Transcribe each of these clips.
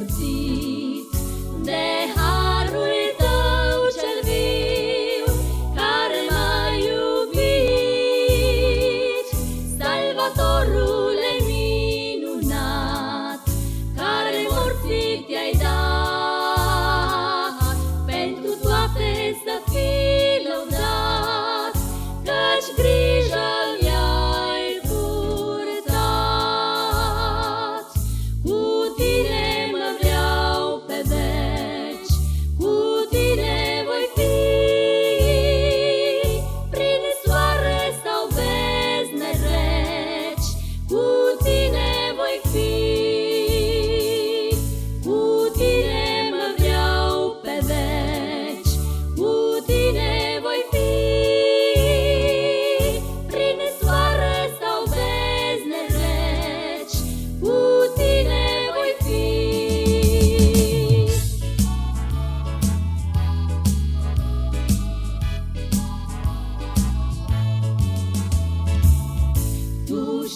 不知。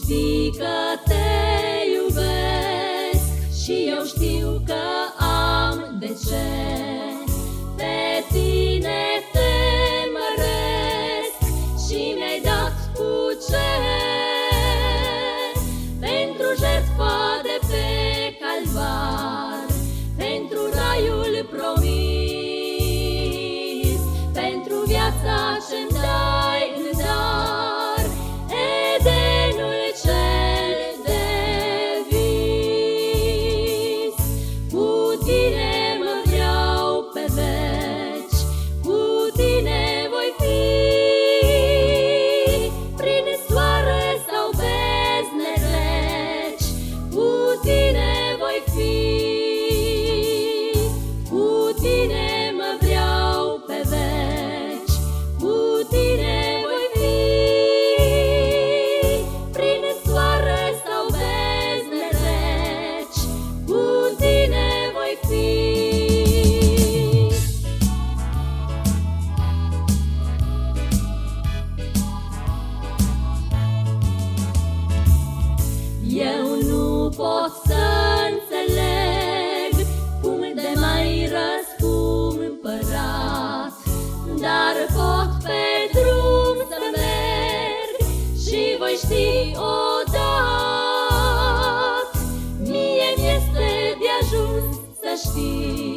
știi că te iubesc și eu știu că pot să înțeleg Cum de mai răscumpărat Dar pot pe drum să merg Și voi ști odată. Mie mi-este de ajuns să știi